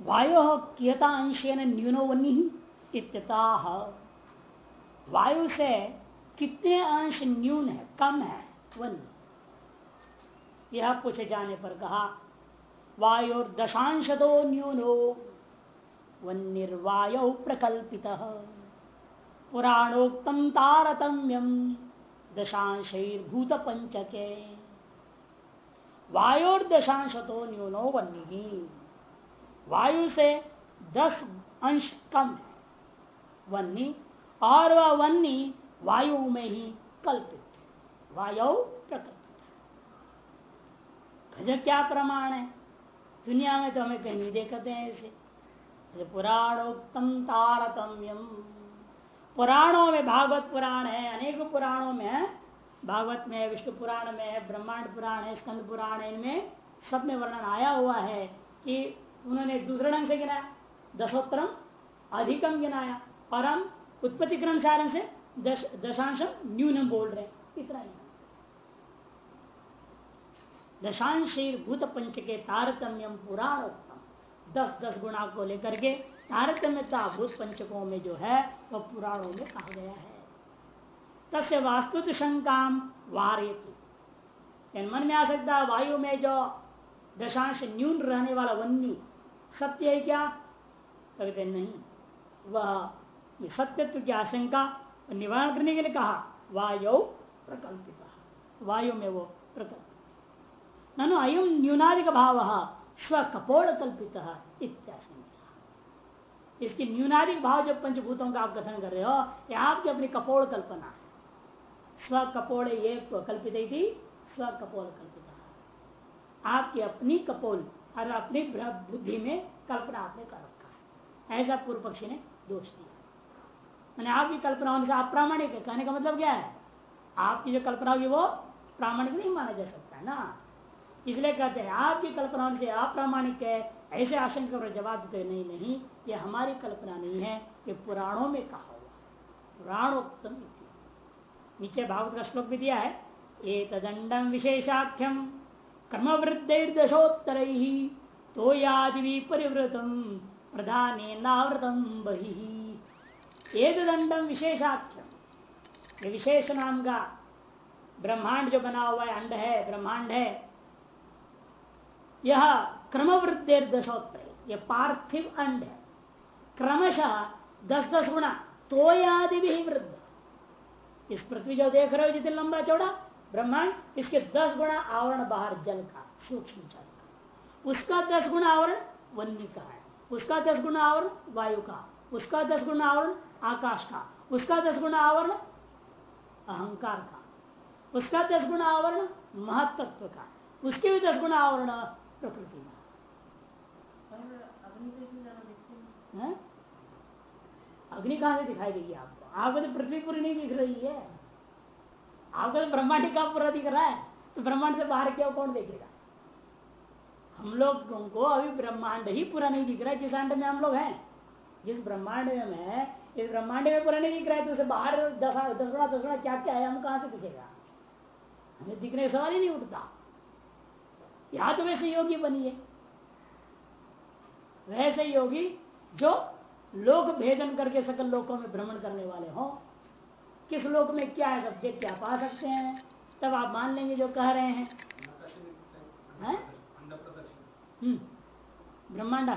वायु कियता अंशेन न्यूनो इत्यता। वायु से कितने अंश न्यून है, कम है वन्य यह पूछे जाने पर कहा, वायु दशांश दो न्यूनो वन्यवायु प्रकल्पित। पुराणोक्तम तारतम्यम दशांशभूत पंचके वायुर दशांश तो न्यूनो वन्य वायु से दस अंश कम है। वन्नी और वह वन्नी वायु में ही कल्पित वायु प्रकल्पित है। क्या प्रमाण है? दुनिया में तो हमें कहीं नहीं देखते हैं ऐसे पुराणोत्तम तारतम्यम। पुराणों में भागवत पुराण है, अनेक पुराणों में है। भागवत में है, विष्णु पुराण में है, ब्रह्मांड पुराण है, स्कंद पुराण है, इनमें सब में वर्णन आया हुआ है कि उन्होंने दूसरे ढंग से गिनाया, दशोत्तरम, अधिकम गिनाया, परम, उत्पत्ति क्रम से दश दशांशम न्यूनम बोल रहे इतना ही। दशांश भूत पंच के तारतम्यम पुराणोत्तम। दस दस गुणा को लेकर के तारतम्यता भूत पंचकों में जो है वह तो पुराणों में कहा गया है। तस्य वास्तु शंका वारेतु। मन में आ सकता है, वायु में जो दशांश न्यून रहने वाला वन्नी सत्य है क्या? कहते नहीं। वह सत्यत्व की आशंका निवारण करने के लिए कहा, वायु प्रकल्पित। वायु में वो प्रकल्पित ननु अयम न्यूनाधिक भाव स्व कपोल कल्पित इत्याशंका। इसकी न्यूनाधिक भाव जो पंचभूतों का आप कथन कर रहे हो यह आपकी अपनी कपोल कल्पना है। स्व कपोल ये कल्पित थी स्व कपोल कल्पित आपकी अपनी कपोल और अपनी बुद्धि में कल्पना आपने कर रखा है। ऐसा पूर्व पक्षी ने दोष दिया। मैंने आपकी कल्पना होने से आप प्रामाणिक है। कहने का मतलब क्या है? आपकी जो कल्पना होगी वो प्रामाणिक नहीं माना जा सकता ना। इसलिए कहते हैं आपकी कल्पना होने से आप प्रामाणिक है। ऐसे आशंका पर जवाब देते नहीं नहीं, ये हमारी कल्पना नहीं है। ये पुराणों में कहा हुआ पुराणोत्तम नीचे भागवत का श्लोक भी दिया है एक तदंडम विशेषाख्यम कर्म वृद्धिर्दशोत्तर तो यादि परिवृतम प्रधान नावृतम बही। एक दंडम विशेषाख्यम ये विशेष नाम का ब्रह्मांड जो बना हुआ है, अंड है ब्रह्मांड है, यह क्रम वृद्धि दशोत्तर यह पार्थिव अंड है। क्रमशः दस दस गुणा तो यादि भी वृद्ध। इस पृथ्वी जो देख रहे हो, जितने लंबा चौड़ा ब्रह्मांड इसके दस गुणा आवरण बाहर जल का, सूक्ष्म जल का। उसका दस गुणा आवरण वन्य का है। उसका दस गुणा आवरण वायु का। उसका दस गुणा आवरण आकाश का। उसका दस गुणा आवरण अहंकार का। उसका दस गुणा आवरण महत्त्व का। उसके भी दस गुणा आवरण प्रकृति का। अग्नि कहाँ से दिखाई देगी आपको? आपको तो पृथ्वी पूरी नहीं दिख रही है। आपको तो ब्रह्मांड का पूरा दिख रहा है तो ब्रह्मांड से बाहर क्या कौन देखेगा? हम लोगों को अभी ब्रह्मांड ही पूरा नहीं दिख रहा है, जिस अंड में हम लोग हैं। जिस ब्रह्मांड में है, इस ब्रह्मांड में पूरा नहीं दिख रहा है तो उसे बाहर दस दस बड़ा दस बड़ा क्या क्या है, हम कहाँ से दिखेगा? हमें दिखने सवाल ही नहीं उठता। यहाँ तो वैसे योगी बनिए वैसे योगी जो लोक भेदन करके सकल लोकों में भ्रमण करने वाले हो किस लोक में क्या है सब देख क्या पा सकते हैं? तब आप मान लेंगे जो कह रहे हैं। हम्म, ब्रह्मांडा।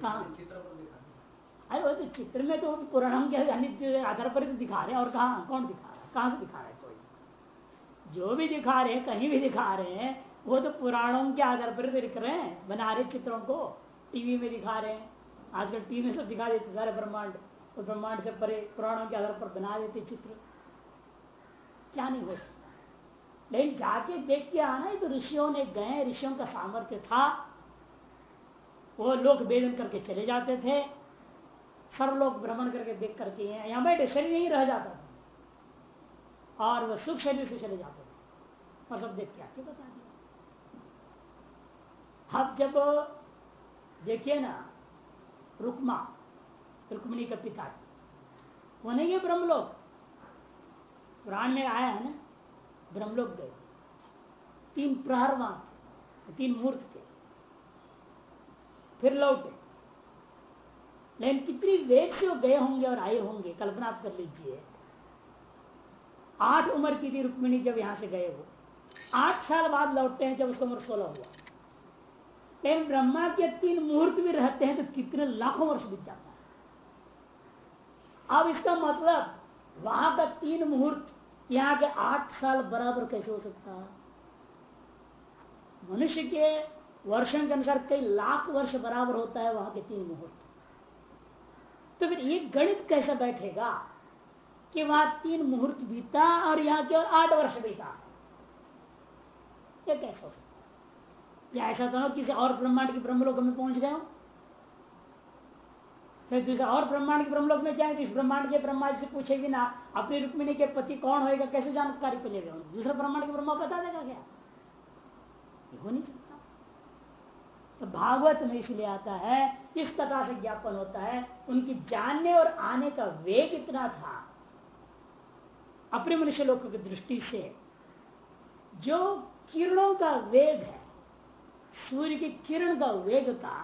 कहा? अरे वो तो चित्र में तो पुराण के आधार पर तो दिखा रहे हैं और कहा? कौन दिखा रहा है? कहाँ से दिखा रहा है कोई? जो भी दिखा रहे हैं कहीं भी दिखा रहे हैं वो तो पुराणों के आधार पर दिख रहे हैं बना रहे चित्रों को। टीवी में दिखा रहे हैं। आजकल टीवी में सब दिखा देते सारे ब्रह्मांड। तो ब्रह्मांड से परे पुराणों के आधार पर बना देते चित्र। क्या नहीं हो सकता? लेकिन जाके देख के आना तो ऋषियों ने गए, ऋषियों का सामर्थ्य था। वो लोग वेदन करके चले जाते थे। सर्व लोग भ्रमण करके देख करके यहाँ बैठे शरीर नहीं रह जाता था। और वह सुख शरीर से चले जाते थे। और सब देख के आके बता दिया। अब जब देखिए ना, रुकमा रुक्मणी का पिता पिताजी। वो नहीं है ब्रह्मलोक? पुराण में आया है ना? ब्रह्मलोक गए। तीन प्रहर वहाँ थे, तीन मूर्त थे। फिर लौटे। लेकिन कितनी वेग से वो गए होंगे और आए होंगे, कल्पना आप कर लीजिए। आठ उम्र की थी रुक्मिणी जब यहाँ से गए वो। आठ साल बाद लौटते हैं जब उसका उम्र सोलह हुआ। लेकिन ब्रह्मा के तीन मुहूर्त भी रहते हैं तो कितने लाखों वर्ष बीत जाता है। अब इसका मतलब वहाँ का तीन मुहूर्त, यहाँ के आठ साल बराबर कैसे हो सकता है? मनुष्य के वर्षों के अनुसार कई लाख वर्ष बराबर होता है वहाँ के तीन मुहूर्त। तो फिर ये गणित कैसे बैठेगा कि वहाँ तीन मुहूर्त बीता और यहाँ केवल आठ वर्ष बीता? ये कैसे हो सकता या ऐसा तो किसी और ब्रह्मांड के ब्रह्मलोक में पहुँच गए फिर दूसरा और ब्रह्मांड के ब्रह्मलोक में जाए तो इस ब्रह्मांड के ब्रह्मा से पूछेगी ना, अपनी रुक्मिणी के पति कौन होएगा, कैसे जानकारी मिलेगा दूसरे ब्रह्मांड के ब्रह्मा बता देगा क्या? हो नहीं सकता। तो भागवत में इसलिए आता है, इस कथा से ज्ञापन होता है, उनकी जानने और आने का वेग इतना था, अपने मनुष्य लोक की दृष्टि से, जो किरणों का वेग है, सूर्य की किरण का वेग का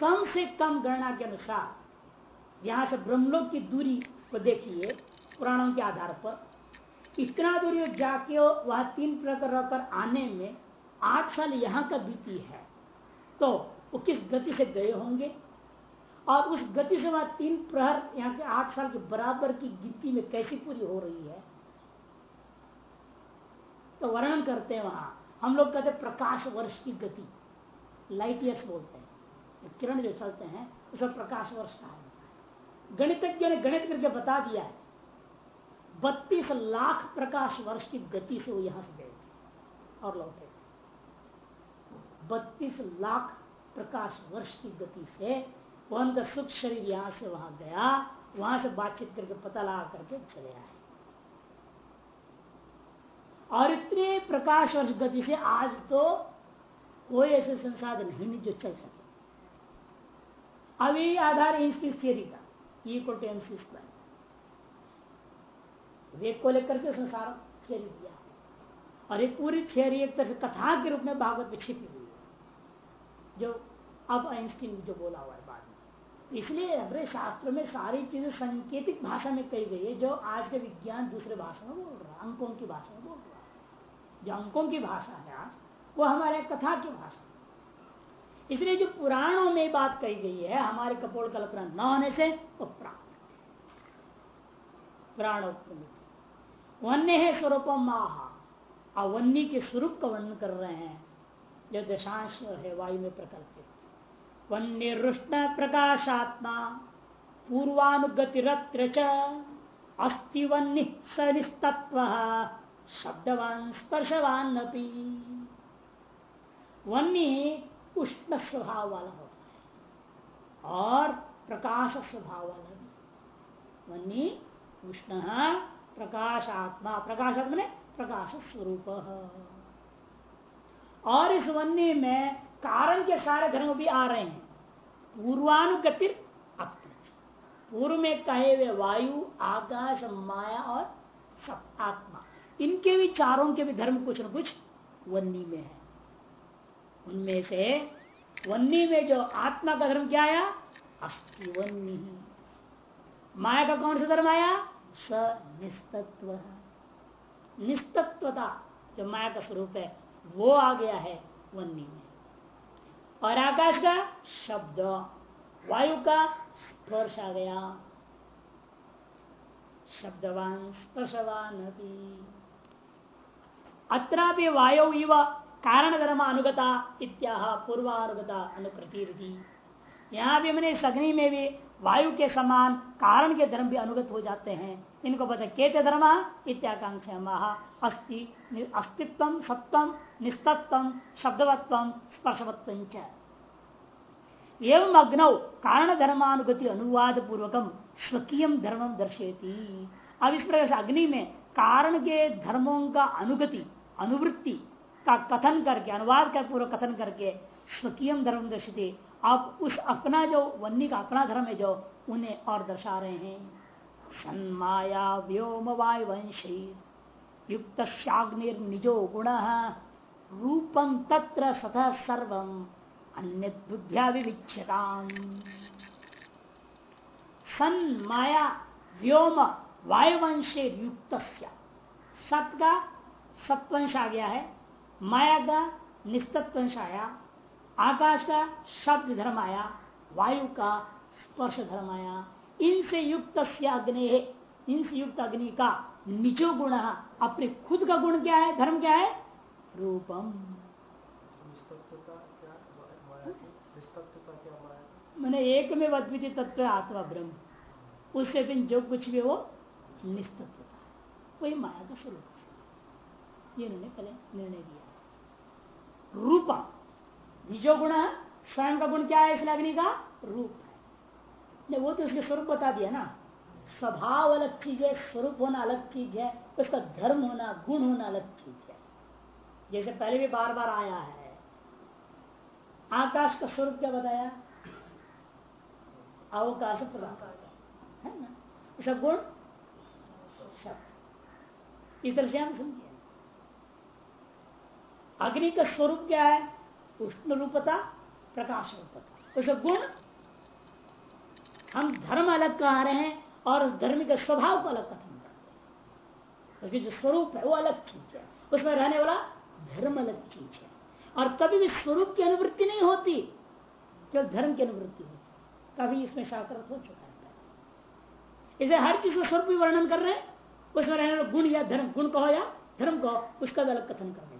कम से कम गणना के अनुसार, यहाँ से ब्रह्मलोक की दूरी को देखिए, पुराणों के आधार पर। इतना दूरी जाके वह तीन प्रकार रहकर आने में आठ साल यहाँ का बीती है तो वो किस गति से गए होंगे? और उस गति से वहाँ तीन प्रहर यहाँ के आठ साल के बराबर की गिनती में कैसी पूरी हो रही है? तो वर्णन करते हैं वहाँ। हम लोग कहते प्रकाश वर्ष की गति। लाइट ईयर्स बोलते हैं। किरण जो चलते हैं, उसमें प्रकाश वर्ष का है। गणितज्ञ ने गणित करके बता दिया है, बत्तीस लाख प्रकाश वर्ष की गति से वो यहाँ से गए थे और लौटे बत्तीस लाख प्रकाश वर्ष की गति से वह उनका सुख शरीर यहाँ से वहाँ गया, वहाँ से बातचीत करके पता लगा करके चले आए। और इतने प्रकाश वर्ष गति से आज तो कोई ऐसे संसाधन नहीं जो चल अभी आधार थियरी का स्क्वायर। वेग को लेकर के संसार थियरी दिया और ये पूरी थियरी एक तरह से कथा के रूप में भागवत में छिपी हुई है। जो अब आइंस्टीन जो बोला हुआ है बाद में। इसलिए हमारे शास्त्र में सारी चीज़ें संकेतिक भाषा में कही गई है, जो आज के विज्ञान दूसरे भाषा में बोल रहा है। अंकों की भाषा में बोल रहा है। जो अंकों की भाषा है आज, वो हमारे कथा की भाषा इसलिए जो पुराणों में बात कही गई है, हमारे कपोल कल्पना न होने से वो प्राण प्राणोत्तम वन्य है स्वरूपम माह। अवन्य के स्वरूप का वर्णन कर रहे हैं, जो दशांश है, वायु में प्रकल्पित। वन्यरुष्ण प्रकाशात्मा, पूर्वानुगतिरत्र च, अस्ति वन्य सनिस्तत्व, शब्दवान, स्पर्शवान वन्य उष्ण स्वभाव वाला होता है। और प्रकाश स्वभाव वाला भी। वन्य उष्ण प्रकाश आत्मा प्रकाश आत्मा प्रकाश स्वरूप। और इस वन्य में कारण के सारे धर्म भी आ रहे हैं। पूर्वानुगतिर पूर्व में कहे हुए वायु, आकाश, माया और सब आत्मा। इनके भी चारों के भी धर्म कुछ न कुछ वन्नी में है। उनमें से वन्नी में जो आत्मा का धर्म क्या आया? अस्थि वन्नी। माया का कौन सा धर्म आया? स निस्तत्व निस्तत्वता, जो माया का स्वरूप है, वो आ गया है वन्नी में। और आकाश का शब्द, वायु का स्पर्श आ गया। शब्दवान स्पर्शवान अत्रापि वायु इव कारण धर्म अनुगता इत्याह पूर्वानुगता अनुप्रति यहाँ भी मैंने सग्नि में भी वायु के समान कारण के धर्म भी अनुगत हो जाते हैं। इनको पता केत धर्म इत्याकांक्षा अस्ति अस्तित्व, सत्व, निस्तत्व, शब्दवत्व, स्पर्शवत्व एवं अग्नौ कारण धर्मानुगति अनुवाद पूर्वकम स्वकीय धर्म दर्शेती अब इस प्रकार अग्नि में कारण के धर्मों का अनुगति, अनुवृत्ति का कथन करके, अनुवाद कर पूर्व कथन करके स्वकीय धर्म दर्शते। आप उस अपना जो वन्नी का अपना धर्म है जो, उन्हें और दर्शा रहे हैं। सन्माया व्योम वायुवंशी युक्त शाग्निर्निजो गुण रूपं तत्र सतः सर्व अन्य बुद्धिया विविच्छता सन माया व्योम वायुवंशे युक्त सत का सत्वंश आ गया है। माया का निस्तत्वंश आया आकाश का शब्द धर्म आया वायु का स्पर्श धर्म आया। इनसे युक्त अग्नि है इनसे युक्त अग्नि का निचो गुण अपने खुद का गुण क्या है धर्म क्या है? रूपम। मैंने एक में अद्वितीय तत्व आत्मा ब्रह्म। उससे फिर जो कुछ भी वो निस्तत्वता वही माया का स्वरूप। ये उन्होंने पहले निर्णय दिया रूपम निजो गुण, स्वयं का गुण क्या है इसलिए अग्नि का? रूप है। वो तो उसके स्वरूप बता दिया ना। स्वभाव अलग चीज़ है, स्वरूप होना अलग चीज़ है, उसका धर्म होना, गुण होना अलग चीज़ है। जैसे पहले भी बार बार आया है। आकाश का स्वरूप क्या बताया? अवकाश प्रदान है। ना? उसका गुण? सत्य इस तरह से हम समझिए अग्नि का स्वरूप क्या है? उष्ण रूपता, प्रकाश रूपता। उसका गुण, हम धर्म अलग कहा रहे हैं और उस धर्म के स्वभाव को अलग कथन करते हैं? उसकी जो स्वरूप है, वो अलग चीज़ है। उसमें रहने वाला धर्म अलग चीज़ है। और कभी भी स्वरूप की अनुवृत्ति नहीं होती, केवल धर्म की अनुवृत्ति होती कभी इसमें शास्त्र हो चुका है। इसे हर चीज़ का स्वरूप भी वर्णन कर रहे हैं। उसमें रहने वाला गुण या धर्म, गुण कहो या धर्म कहो, उसका भी अलग कथन कर रहे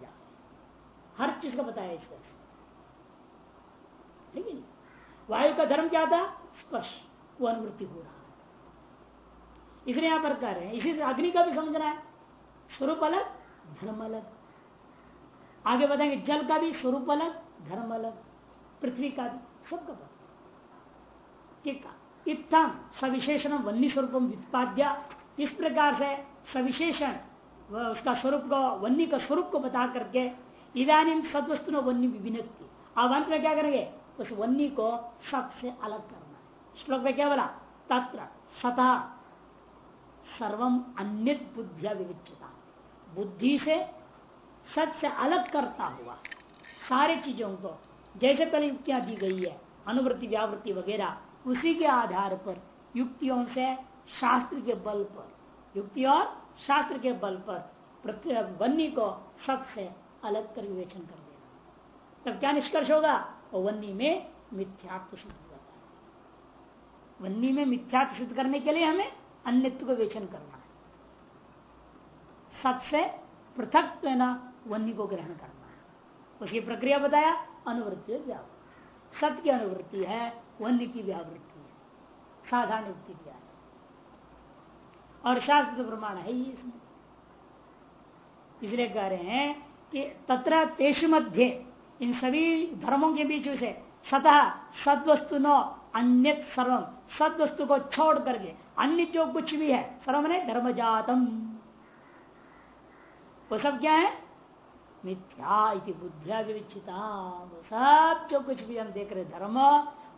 हर चीज़ का बताया इसको। ठीक है? वायु का धर्म क्या था? स्पर्श। वो अनुवृत्ति हो रहा है। इसलिए यहाँ पर कह रहे हैं, इसी अग्नि का भी समझना है। स्वरूप अलग, धर्म अलग। आगे बताएँगे, जल का भी स्वरूप अलग, धर्म अलग। पृथ्वी का भी, सबका पता। ठीक इतम सविशेषण वन्य स्वरूप व्युत्पाद्य। इस प्रकार से सविशेषण उसका स्वरूप को वन्य का स्वरूप को बता करके इधानी सदवस्तु न वन्य विभिन्न अब अंत में क्या करेंगे उस वन्य को सत से अलग करना है। श्लोक में क्या बोला? तत्र सतह सर्वम अन्य बुद्धिया विविचता बुद्धि से सत से अलग करता हुआ सारे चीज़ों को, जैसे पहले युक्तियाँ दी गई है, अनुवृत्ति, व्यावृत्ति वगैरह, उसी के आधार पर, युक्तियों से शास्त्र के बल पर, युक्ति और शास्त्र के बल पर वन्नी को सत से अलग कर विवेचन कर देना। तब क्या निष्कर्ष होगा? वन्नी में मिथ्यात्व सिद्ध होता है। वन्नी में मिथ्यात्व सिद्ध करने के लिए हमें अन्यत्व को वेचन करना है। सत से पृथक वन्य को ग्रहण करना है। उसकी प्रक्रिया बताया, अनुवृत्ति सत्य की अनुवृत्ति है वन्य की व्यावृत्ति है। साधारण युक्ति किया है। और शास्त्र प्रमाण है ही इसमें। इसलिए कह रहे हैं तत्र तेष मध्य, इन सभी धर्मों के बीच से सतह सदवस्तु न अन्य सर्वम सदवस्तु को छोड़ करके, अन्य जो कुछ भी है, सर्व ने धर्म जातम वो सब क्या है? मिथ्या बुद्धिया विविचिता। वो सब जो कुछ भी हम देख रहे धर्म,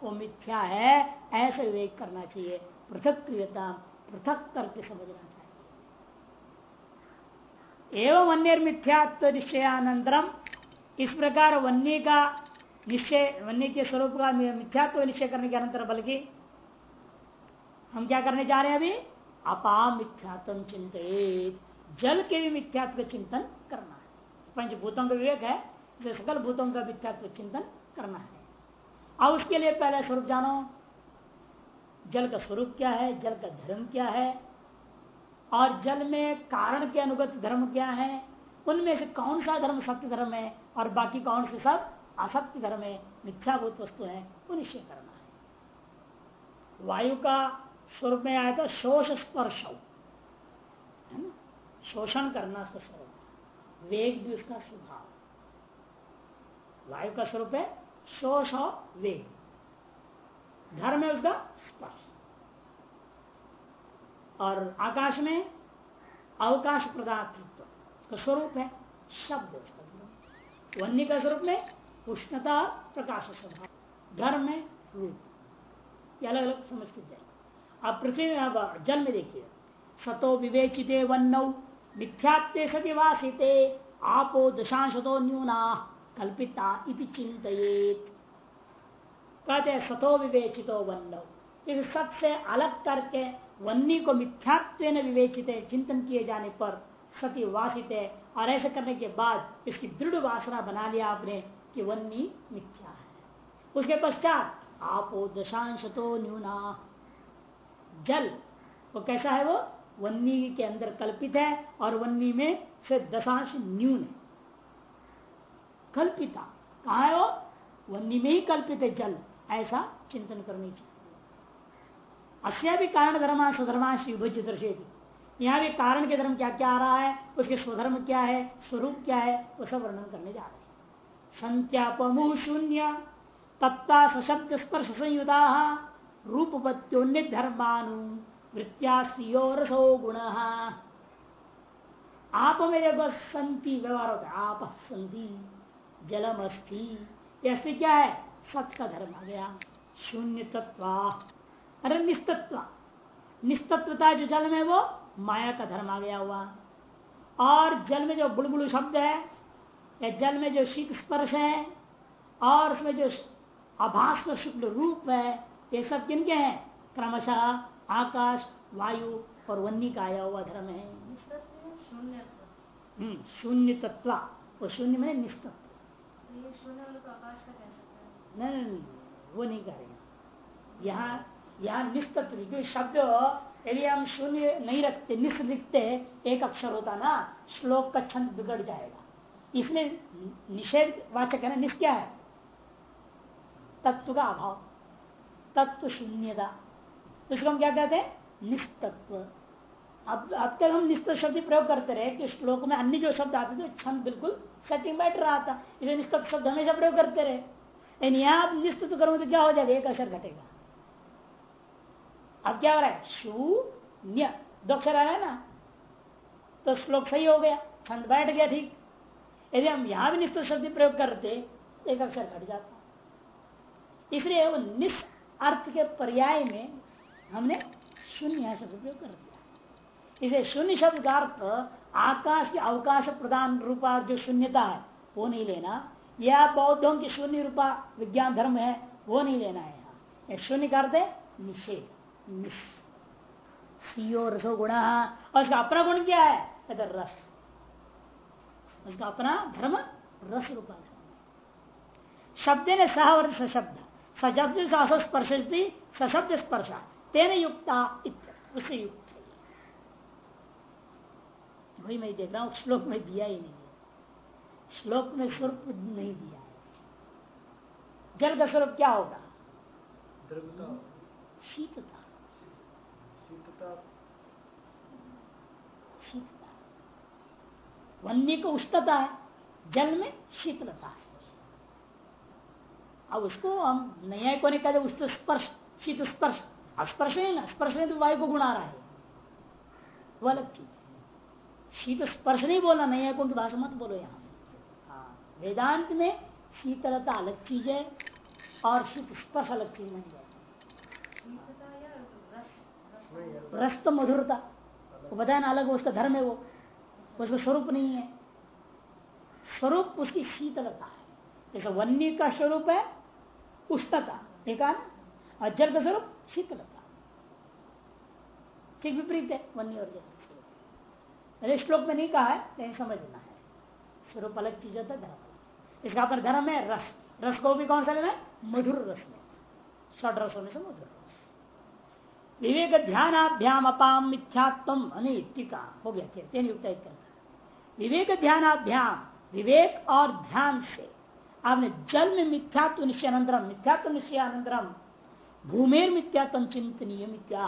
वो मिथ्या है, ऐसे विवेक करना चाहिए। पृथक क्रियता, पृथक करके समझना। एवं अन्य मिथ्यात्व निश्चयानंतरम इस प्रकार वन्य का निश्चय, वन्य के स्वरूप का मिथ्यात्व निश्चय करने के अनंतर बल्कि हम क्या करने जा रहे हैं अभी? अपा मिथ्यात्म चिंतित जल के भी मिथ्यात्व चिंतन करना है। पंचभूतों का विवेक है जो सकल भूतों का मिथ्यात्व चिंतन करना है। अब उसके लिए पहले स्वरूप जानो। जल का स्वरूप क्या है? जल का धर्म क्या है? और जल में कारण के अनुगत धर्म क्या है? उनमें से कौन सा धर्म सत्य धर्म है और बाकी कौन से सब असत्य धर्म है? मिथ्याभूत वस्तु है, वो निश्चय करना है। वायु का स्वरूप में आया था शोष स्पर्श है ना? शोषण करना उसका स्वरूप वेग भी उसका स्वभाव। वायु का स्वरूप है शोष और वेग। धर्म है उसका और आकाश में अवकाश पदार्थत्व, उसका स्वरूप है शब्द। वन्य का स्वरूप में उष्णता प्रकाश स्वभाव, धर्म में रूप। ये अलग अलग समझ के जाए अब पृथ्वी में अब जल में देखिए। सतो विवेचिते वन्नौ मिथ्यात्ते सति वासिते, आपो दशांशतो न्यूना, कल्पिता इति चिंतित कहते सतो विवेचितो वन्नो। इस सत से अलग करके वन्नी को मिथ्यात्व विवेचित है चिंतन किए जाने पर सती वासित है और ऐसा करने के बाद इसकी दृढ़ वासना बना लिया आपने कि वन्नी मिथ्या है। उसके पश्चात आपो दशांश तो न्यूना। जल, वो कैसा है वो? वन्नी के अंदर कल्पित है और वन्नी में से दशांश न्यून है। कल्पिता, कहा है वो? वन्नी में ही कल्पित है जल, ऐसा चिंतन करनी चाहिए। अश्या भी कारण धर्मा स्वधर्माश विभुज दर्शेगी यहाँ भी कारण के धर्म क्या क्या आ रहा है, उसके स्वधर्म क्या है, स्वरूप क्या है, वो सब वर्णन करने जा रहे हैं। संत्यापमु शून्य तत्ता सशब्द स्पर्श संयुता रूपवत्योन्य धर्मानु वृत्तियो गुण। आप में देखो, संति व्यवहार होता है, आप संति, जलम अस्थि अस्थि क्या है सत का धर्म आ गया, शून्य तत्व। अरे निस्तत्व। निस्तत्वता जो जल में वो माया का धर्म आ गया हुआ। और जल में जो बुलबुल शब्द है या जल में जो शीत स्पर्श है और उसमें जो आभास शुक्ल रूप है ये सब किनके हैं? क्रमशः आकाश वायु और वन्नी का आया हुआ धर्म है। शून्य तत्व वो शून्य में निस्तत्व। नहीं नहीं वो नहीं करेंगे यहाँ यहाँ निस्तत्व क्योंकि शब्द यदि हम शून्य नहीं रखते, निस्त लिखते एक अक्षर होता ना, श्लोक का छंद बिगड़ जाएगा। इसलिए निषेध वाचक है ना निष्ठ क्या है? तत्व का अभाव, तत्व शून्यता। इसको हम क्या कहते हैं? निस्तत्व। अब अब तक हम निस्त शब्द प्रयोग करते रहे कि श्लोक में अन्य जो शब्द आते थे छंद बिल्कुल सेटिंग बैठ रहा था। इसलिए निस्तत्व शब्द हमेशा प्रयोग करते रहे। लेकिन यहाँ आप निस्तत्व करोगे तो क्या हो जाएगा? एक अक्षर घटेगा। अब क्या हो। रहा है शून्य। दो अक्षर आ रहा है ना? तो श्लोक सही हो गया। छंद बैठ गया ठीक। यदि हम यहाँ भी निस्त शब्द प्रयोग करते, एक अक्षर घट जाता। इसलिए वो निस अर्थ के पर्याय में हमने शून्य शब्द प्रयोग कर दिया। इसे शून्य शब्द का अर्थ आकाश के अवकाश प्रदान रूपा जो शून्यता है, वो नहीं लेना। या बौद्धों की शून्य रूपा विज्ञान धर्म है, वो नहीं लेना है यहाँ। शून्य का अर्थ है निषेध। सीओ रसो गुण। और उसका अपना गुण क्या है? कहते रस। उसका अपना धर्म रस रूपा धर्म। शब्द ने सह और सशब्द सशब्द स्पर्श सशब्द स्पर्शा। तेन युक्ता उससे युक्त है। वही मैं देख रहा हूँ श्लोक में दिया ही नहीं श्लोक में स्वरूप नहीं दिया जल का स्वरूप क्या होगा? शीतता। शीतता वन्य को उष्णता है, जल में शीतलता है। अब उसको हम नया को नहीं कहते उष्ण स्पर्श, शीत स्पर्श स्पर्श नहीं ना, स्पर्श नहीं तो वायु को गुण रहा है। वो अलग चीज़ शीत स्पर्श नहीं बोला है कौन भाषा मत बोलो यहाँ से। हाँ वेदांत में शीतलता अलग चीज़ है और शीत स्पर्श अलग चीज़ नहीं है। रस तो मधुरता बताया ना अलग उसका धर्म है वो। उसका स्वरूप नहीं है। स्वरूप उसकी शीतलता है। जैसे वन्य का स्वरूप है, उष्णता। ठीक है और जल का स्वरूप शीतलता। ठीक विपरीत है, वन्य और जल श्लोक में नहीं कहा है, लेकिन समझना है। स्वरूप अलग चीज़ होता है, धर्म इसका पर धर्म है रस। रस को भी कौन सा लेना है? मधुर रस में। षड रस होने से मधुर। विवेक ध्यानाभ्याम अपाम मिथ्यात्म टीका हो गया तेन युक्त विवेक ध्यानाभ्याम विवेक और ध्यान से। आपने जल में मिथ्यात्व निश्चय अनंतरम, मिथ्यात्व निश्चय अनंतरम, भूमेर मिथ्यात्म चिंतनीय मिथ्या,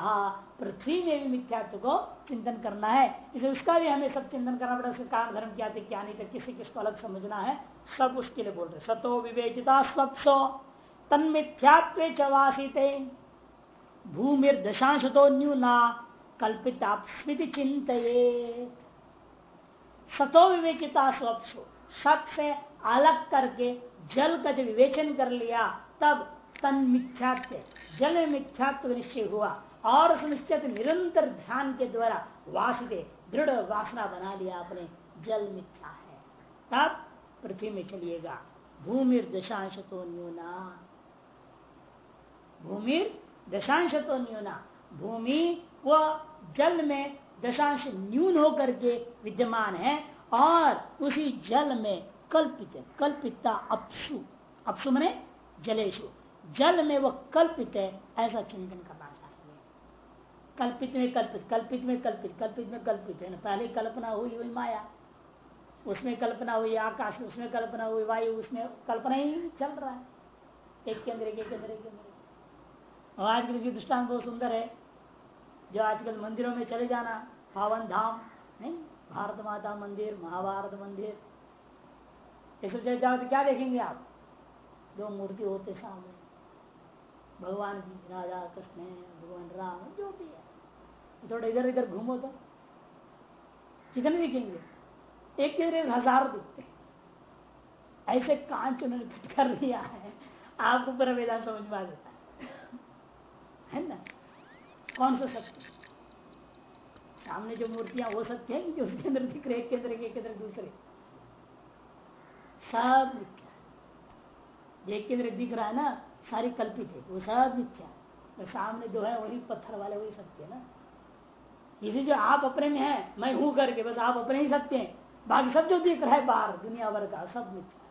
पृथ्वी में भी मिथ्यात्व को चिंतन करना है। इसे उसका भी हमें सब चिंतन करना पड़ेगा, उसके कारण धर्म क्या थे क्या नहीं थे किसी किसको अलग समझना है, सब उसके लिए बोल रहे सतो विवेचिता स्वप्सो तन मिथ्यात्व चवासित भूमिर दशांश तो न्यूना कल्पित स्मृति चिंत सतो विवेचिता स्वप्सो। सत से अलग करके जल का जब विवेचन कर लिया, तब तन मिथ्यात्व, जल में मिथ्यात्व निश्चय हुआ और उस निश्चित निरंतर ध्यान के द्वारा वासित, दृढ़ वासना बना लिया आपने। जल मिथ्या है। तब पृथ्वी में चलिएगा। भूमि दशांश तो न्यूना। भूमि दशांश तो न्यूना। भूमि व जल में दशांश न्यून होकर के विद्यमान है और उसी जल में कल्पित, कल्पिता अपसु। अपसु मने जलेशु। जल में वह कल्पित है, ऐसा चिंतन करना चाहिए। कल्पित में कल्पित कल्पित में कल्पित कल्पित में कल्पित। है ना, पहले कल्पना हुई हुई माया। उसमें कल्पना हुई आकाश, उसमें कल्पना हुई वायु, उसमें कल्पना ही चल रहा है। एक केंद्र एक केंद्र एक केंद्र। और आजकल की दृष्टांत बहुत सुंदर है। जो आजकल मंदिरों में चले जाना, पावन धाम, नहीं, भारत माता मंदिर, महाभारत मंदिर ये सब चले जाओ तो क्या देखेंगे आप? दो मूर्ति होते सामने। भगवान जी राजा कृष्ण, भगवान राम, जो भी है। थोड़ा इधर इधर घूमो तो। कितने दिखेंगे। एक के एक हज़ार दिखते ऐसे कांच उन्होंने फिट कर दिया है। आपको पूरा वेदांत समझ में आ जाता है है ना? कौन सा सत्य? सामने जो मूर्तियाँ, वो सत्य है जो उसके अंदर दिख रहे एक के अंदर एक के अंदर दूसरे? सब मिथ्या एक के अंदर दिख रहा है ना, सारी कल्पित है। वो सब मिथ्या तो सामने जो है, वही पत्थर वाले, वही सत्य है ना? इसी जो आप अपने में है, मैं हूँ करके, बस आप अपने ही सत्य हैं। बाकी सब जो दिख रहा है, बाहर, दुनिया भर का, सब मिथ्या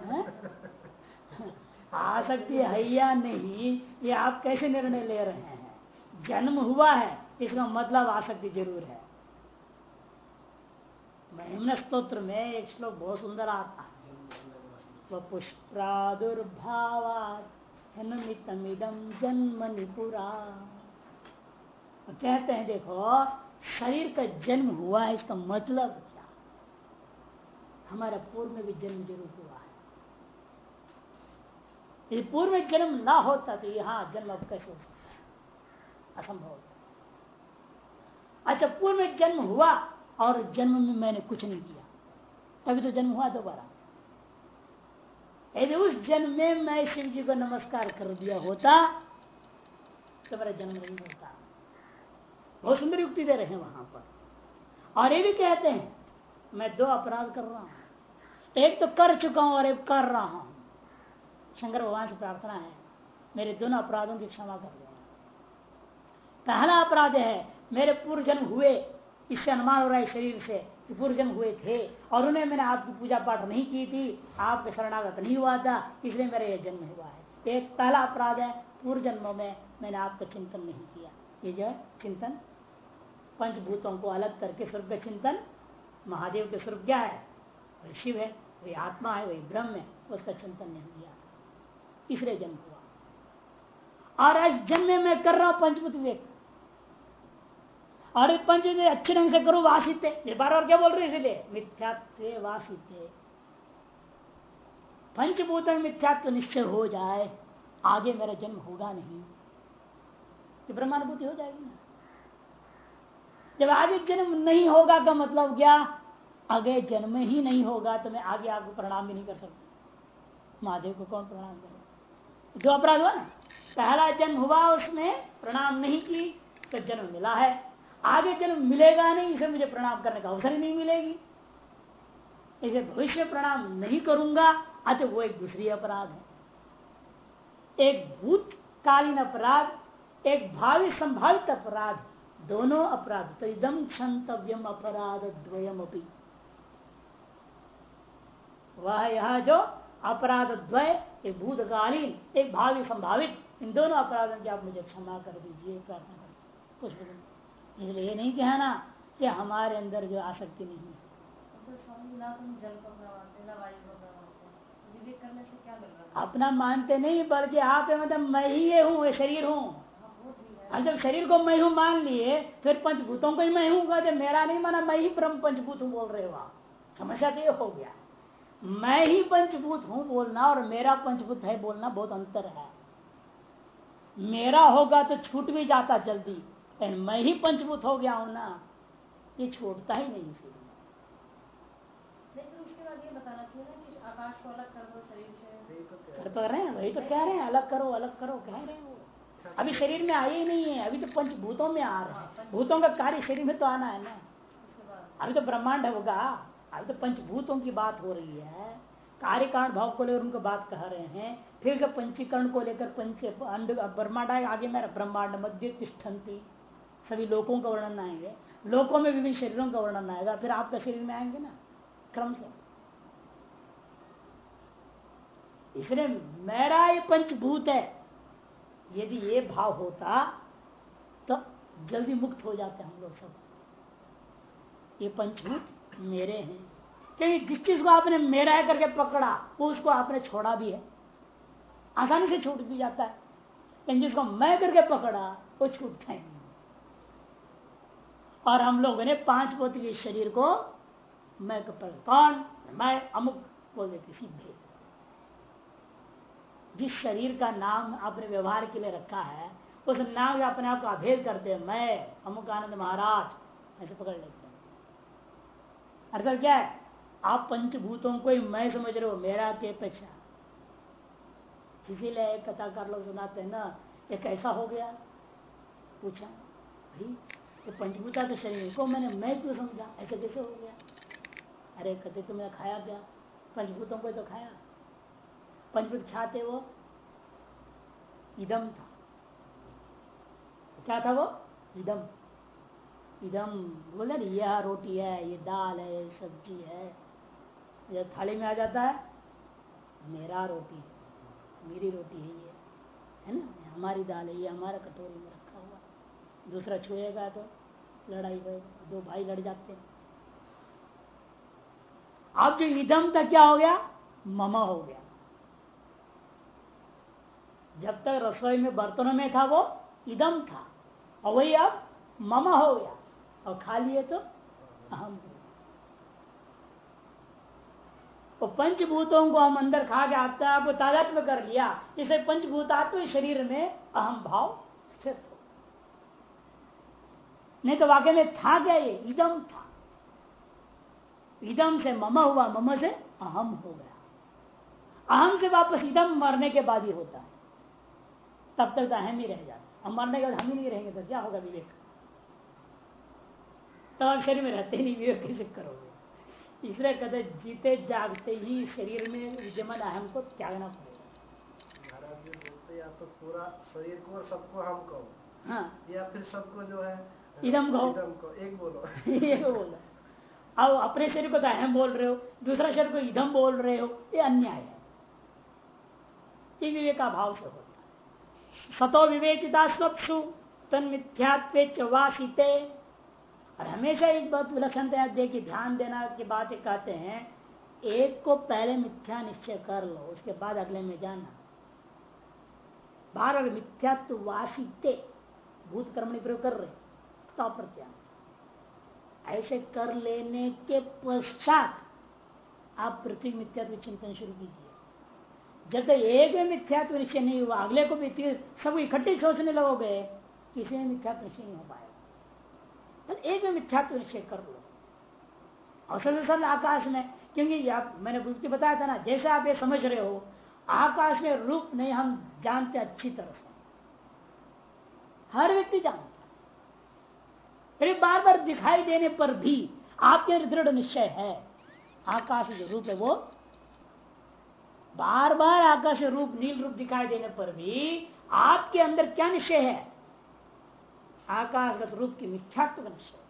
आसक्ति है या नहीं, ये आप कैसे निर्णय ले रहे हैं? जन्म हुआ है, इसका मतलब आसक्ति ज़रूर है। महिमन स्त्रोत्र में एक श्लोक बहुत सुंदर आता है। वह पुष्प्रादुर्भावामितमिदम जन्म निपुरा कहते हैं, देखो, शरीर का जन्म हुआ है, इसका मतलब क्या? हमारा पूर्व में भी जन्म ज़रूर हुआ है। यदि पूर्व में जन्म ना होता तो यहाँ जन्म अब कैसे हो सकता असंभव अच्छा पूर्व में जन्म हुआ और जन्म में मैंने कुछ नहीं किया। तभी तो जन्म हुआ दोबारा। यदि उस जन्म में मैं शिव जी को नमस्कार कर दिया होता तो मेरा जन्म नहीं होता। बहुत सुंदर युक्ति दे रहे हैं वहाँ पर। और ये भी कहते हैं, मैं दो अपराध कर रहा हूँ। एक तो कर चुका हूँ और एक कर रहा हूँ। शंकर भगवान से प्रार्थना है, मेरे दोनों अपराधों की क्षमा कर देना पहला अपराध है, मेरे पूर्व जन्म हुए, इससे अनुमान हो रहा है शरीर से कि पूर्व जन्म हुए थे, और उन्हें मैंने आपकी पूजा पाठ नहीं की थी, आपके शरणागत नहीं हुआ था, इसलिए मेरा यह जन्म हुआ है। एक पहला अपराध है पूर्व जन्मों में मैंने आपका चिंतन नहीं किया। ये जो चिंतन, पंचभूतों को अलग करके स्वर्ग का चिंतन, महादेव के स्वरूप क्या है? वही शिव है, वही आत्मा है, वही ब्रह्म है, उसका चिंतन नहीं किया। इसलिए जन्म हुआ। और आज जन्म में कर रहा हूँ पंचभूत विवेक। और पंचभूत अच्छे ढंग से करो वासित बार बार क्या बोल रहे इसलिए? मिथ्यात्व वासित पंचभूत में मिथ्यात्व निश्चय हो जाए, आगे मेरा जन्म होगा नहीं तो ब्रह्मानुभूति हो जाएगी ना। जब आगे जन्म नहीं होगा का मतलब क्या? आगे जन्म ही नहीं होगा तो मैं आगे आपको प्रणाम भी नहीं कर सकता। महादेव को कौन प्रणाम करे दो अपराध हुआ ना, पहला जन्म हुआ उसने, प्रणाम नहीं की तो जन्म मिला है। आगे जन्म मिलेगा नहीं, इसे मुझे प्रणाम करने का अवसर ही नहीं मिलेगी। इसे भविष्य प्रणाम नहीं करूँगा, अतः वो एक दूसरी अपराध है। एक भूतकालीन अपराध, एक भावी संभावित अपराध, दोनों अपराध तो इदम क्षंतव्यम अपराध द्वयम अपी वह यह जो अपराध द्वय एक भूतकालीन एक भावी संभावित इन दोनों अपराधों की आप मुझे क्षमा कर दीजिए प्रार्थना कर कुछ इसलिए ये नहीं कहना कि हमारे अंदर जो आसक्ति नहीं है। अपना मानते नहीं बल्कि आप मतलब मैं ही ये हूँ शरीर हूँ। अब जब शरीर को मैं हूँ मान लिए फिर पंचभूतों को ही मैं हूँ जब मेरा नहीं माना मैं ही ब्रह्म पंचभूत हूँ बोल रहे हो आप। समस्या तो ये हो गया। मैं ही पंचभूत हूँ बोलना और मेरा पंचभूत है बोलना बहुत अंतर है। मेरा होगा तो छूट भी जाता जल्दी लेकिन मैं ही पंचभूत हो गया हूँ ना ये छोड़ता ही नहीं इसे। कर तो रहे हैं वही तो कह रहे हैं अलग करो अलग करो कह रहे हैं। अभी शरीर में आए ही नहीं है अभी तो पंचभूतों में आ रहा है। भूतों का कार्य शरीर में तो आना है ना। अभी तो ब्रह्मांड होगा। अभी तो पंचभूतों की बात हो रही है। कार्य कारण भाव को लेकर उनको बात कह रहे हैं। फिर से पंचीकरण को लेकर पंच ब्रह्मांड आगे मेरा ब्रह्मांड मध्य तिष्ठंती सभी लोगों का वर्णन आएँगे। लोकों में विभिन्न शरीरों का वर्णन आएगा। फिर आपका शरीर में आएँगे ना, क्रम से। इसलिए मेरा ये पंचभूत है। यदि ये भाव होता तो जल्दी मुक्त हो जाते हम लोग सब। ये पंचभूत मेरे हैं। क्योंकि जिस चीज़ को आपने मेरा है करके पकड़ा, वो उसको आपने छोड़ा भी है। आसानी से छूट भी जाता है। लेकिन जिसको मैं करके पकड़ा, वो छूटता ही नहीं। और हम लोगों ने पाँच पोती के शरीर को, मैं कौन? मैं, अमुक, बोल देते, सीधे। जिस शरीर का नाम आपने व्यवहार के लिए रखा है, उस नाम से अपने आप को अभेद करते हैं, मैं, अमुक आनंद महाराज, ऐसे पकड़ लेते अर्थात क्या है? आप पंचभूतों को ही मैं समझ रहे हो, मेरा के पेक्षा इसीलिए कथाकार लोग सुनाते हैं ना, ये कैसा हो गया? पूछा, भाई, ये पंचभूता के शरीर को मैंने मैं क्यों समझा? ऐसे कैसे हो गया? अरे कहते तुमने खाया क्या? पंचभूतों को तो खाया। पंचभूत खाते वो? इदम था। क्या था वो? इदम। इदम बोले ना यह रोटी है, ये दाल है, ये सब्ज़ी है। जब थाली में आ जाता है, मेरा रोटी मेरी रोटी है ये, है ना? हमारी दाल है, ये हमारा कटोरी में रखा हुआ दूसरा छुएगा तो लड़ाई होएगा दो भाई लड़ जाते हैं। अब जो इदम तक क्या हो गया? ममा हो गया। जब तक रसोई में बर्तनों में था वो, इदम था। और वही अब ममा हो गया। और खा लिए तो अहम। तो पंचभूतों को हम अंदर खा के आपका आपको तादात्म कर लिया इसे पंचभूतात्म शरीर में अहम भाव स्थित हो। नहीं तो वाक्य में था क्या ये? इदम था। इदम से मम हुआ, मम से अहम हो गया। अहम से वापस इदम मरने के बाद ही होता है। तब तक तो अहम ही रह जाता हम मरने के बाद हम ही नहीं रहेंगे तो क्या होगा विवेक? तब आप शरीर में रहते नहीं विवेक कैसे करोगे इसलिए कहते जीते जागते ही शरीर में विद्यमान अहम को त्यागना पड़ेगा। या तो पूरा शरीर को सबको हम कहो। हाँ। या फिर सबको जो है इदम कहो। इदम को एक बोलो। ये बोला। अब अपने शरीर को तो अहम बोल रहे हो दूसरा शरीर को इधम बोल रहे हो ये अन्याय है। ये विवेका भाव से होता है। सतो विवेचिता स्वप्सु तन मिथ्यात्व वासिते। और हमेशा एक बात विलक्षणता देखिए ध्यान देना की बात कहते हैं, एक को पहले मिथ्या निश्चय कर लो, उसके बाद अगले में जाना। बार मिथ्यात्व वासिते भूत कर्मणि प्रयोग कर रहे प्रत्यान ऐसे कर लेने के पश्चात आप पृथ्वी मिथ्यात्व चिंतन शुरू कीजिए। जब तक एक में मिथ्यात्व निश्चय नहीं हुआ, अगले को भी सब इकट्ठे सोचने लगोगे, किसी में मिथ्यात्व निश्चय नहीं हो पाएगा। तो एक में मिथ्यात्व निश्चय कर लो सबसे सरल आकाश में, क्योंकि आप, मैंने बुद्धि बताया था ना, जैसे आप ये समझ रहे हो, आकाश में रूप नहीं, हम जानते अच्छी तरह से। हर व्यक्ति जानता फिर बार बार दिखाई देने पर भी आपके दृढ़ निश्चय है, आकाश जो रूप है वो बार बार आकाश रूप, नील रूप दिखाई देने पर भी आपके अंदर क्या निश्चय है? आकाशगत रूप की मिथ्यात्व का निश्चय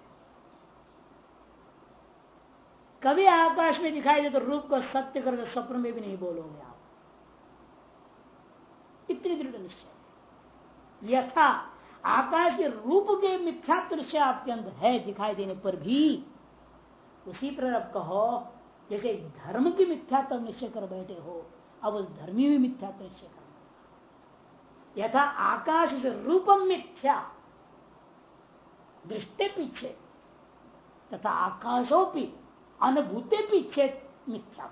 कभी आकाश में दिखाई दे तो रूप को सत्य कर स्वप्न में भी नहीं बोलोगे आप। इतनी दृढ़ निश्चय यथा आकाश के रूप के मिथ्यात्व निश्चय आपके अंदर है, दिखाई देने पर भी, उसी प्रकार कहो, जैसे धर्म की मिथ्यात्व निश्चय कर बैठे हो, अब उस धर्मी में मिथ्यात्व निश्चय कर यथा आकाश से रूपम मिथ्या दृष्टि पीछे। तथा आकाशोपी, अनुभूति पीछे मिथ्या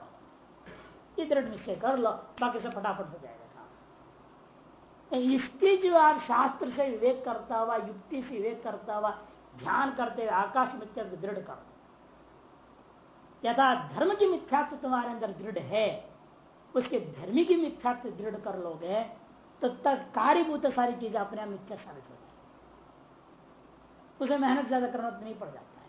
ये दृढ़ निश्चय कर लो, बाकी से फटाफट हो जाएगा इसकी जो आप शास्त्र से विवेक करता हुआ, युक्ति से विवेक करता हुआ, ध्यान करते हुए आकाश मिथ्या दृढ़ कर। यथा धर्म की मिथ्यात्व तुम्हारे अंदर दृढ़ है, उसके धर्मी की मिथ्यात्व दृढ़ कर लोगे तो तक कार्यभूत सारी चीज़ें अपने आप मिथ्या साबित हो उसे मेहनत ज़्यादा करना नहीं पड़ जाता है।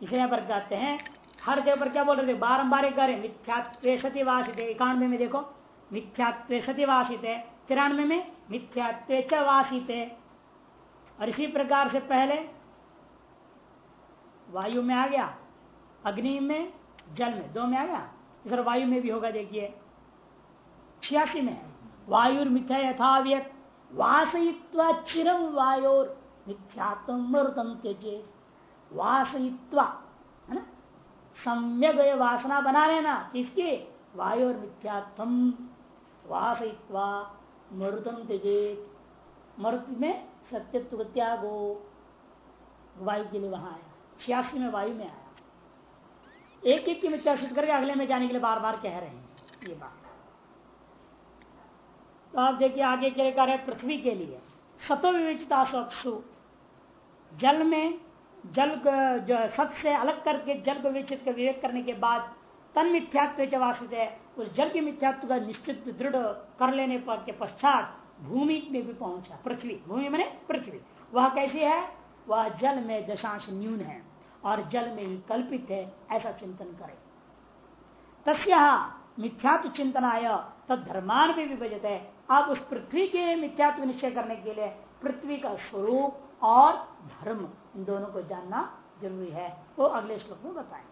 इसलिए पर कहते हैं। हर जगह पर क्या बोल रहे थे? बारम्बार करें मिथ्यात्व सती वासित। इक्यानवे में देखो मिथ्यात्व सती वासित। तिरानवे में, मिथ्यात्व च वासित। और इसी प्रकार से पहले वायु में आ गया, अग्नि में, जल में। दो में आ गया? इस वायु में भी होगा, देखिए। छियासी में वायु मिथ्या यथाव्यत। वासयित्वा चिरम वायोर। त्यजे। वासयित्वा, है ना? सम्यक वासना बना लेना किसके? वायु और मिथ्यात्म वासयित्वा मृतम त्यजेत। मृत में सत्यत्व त्यागो वायु के लिए वहाँ आया। छियासी में वायु में आया। एक एक की मिथ्या सिद्ध करके अगले में जाने के लिए बार बार कह रहे हैं ये बात। तो आप देखिए आगे के लिए कार्य पृथ्वी के लिए। सतो विवेचिता सत्सु जल में, जल जो सबसे अलग करके, जल को विवेचित कर, विवेक करने के बाद तन मिथ्यात्व वासित है, उस जल के मिथ्यात्व का निश्चित दृढ़ कर लेने पर के पश्चात भूमि में भी पहुँचा, पृथ्वी। भूमि मैंने पृथ्वी। वह कैसी है? वह जल में दशांश न्यून है और जल में ही कल्पित है, ऐसा चिंतन करें। तस्या मिथ्यात्व चिंतन आय तद धर्मान भी विभजित। है आप उस पृथ्वी के मिथ्यात्व निश्चय करने के लिए पृथ्वी का स्वरूप और धर्म इन दोनों को जानना ज़रूरी है। वो अगले श्लोक में बताएँ